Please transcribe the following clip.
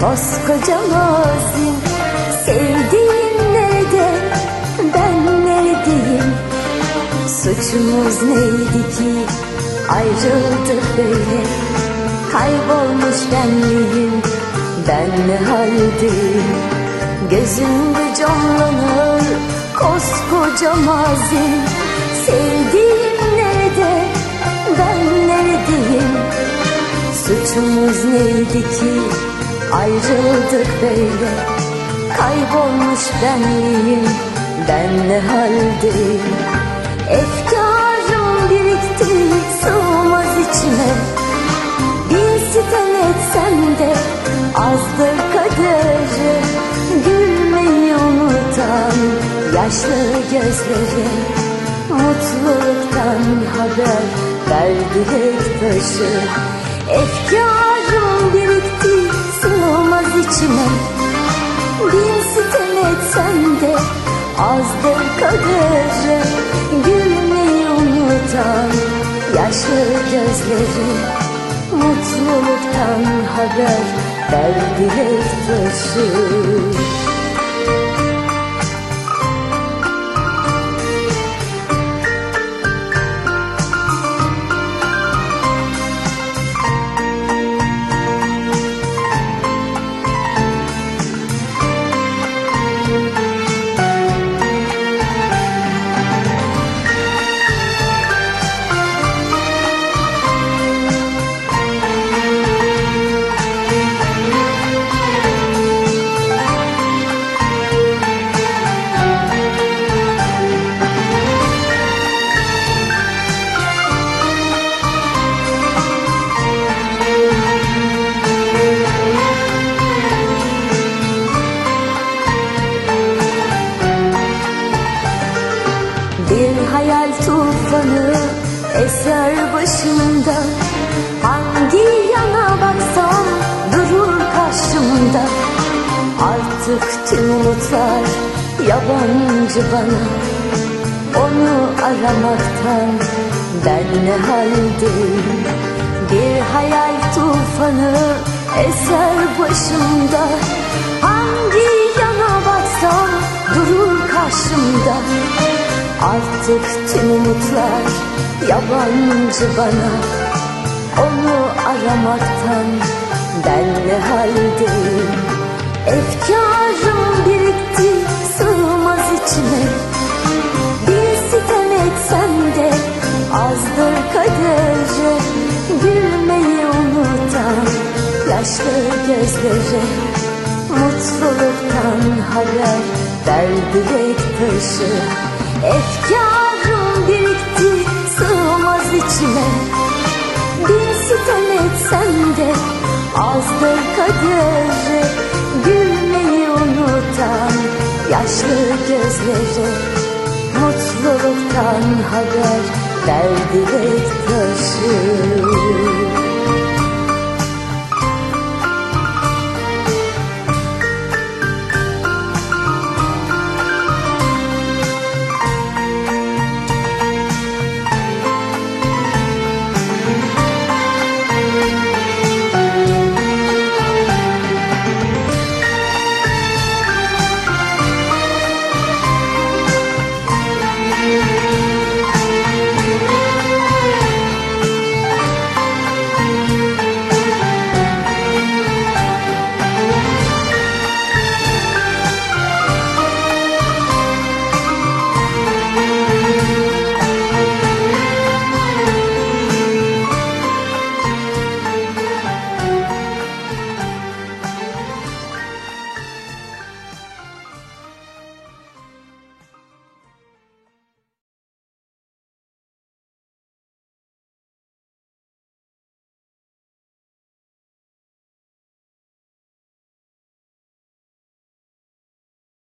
Koskoca mazim. Sevdiğim nerede Ben neredeyim? Suçumuz neydi ki Ayrıldık böyle? Kaybolmuş benliğim Ben ne haldeyim? Gözümde canlanır Koskoca mazim. Sevdiğim nerede Ben Suçumuz neydi ki? Ayrıldık böyle. Kaybolmuş benliğim. Ben ne haldeyim? Efkarım birikti sığmaz içime. Bin sitem etsem de azdır kaderi Gülmeyi unutan yaşlı gözleri. Mutluluktan haber verdi hep taşı Efkarım birikti sığmaz içime. Bin sitem etsem de azdır kaderi Gülmeyi unutan yaşlı gözleri. Mutluluktan haber verdi hep taşı eser başımda Hangi yana baksam durur karşımda. Artık tüm umutlar yabancı bana. Onu aramaktan ben ne haldeyim? Bir hayal tufanı eser başımda. Hangi yana baksam durur karşımda. Artık tüm umutlar yabancı bana Onu aramaktan ben ne haldeyim Efkarım birikti sığmaz içime. Bir sitem etsem de azdır kaderi Gülmeyi unutan yaşlı gözleri Mutluluktan haber verdi renk taşı. Birikti içime. Bir sitem etsem de azdır kaderi Gülmeyi unutan yaşlı gözleri. Mutluluktan haber verdi renk taşı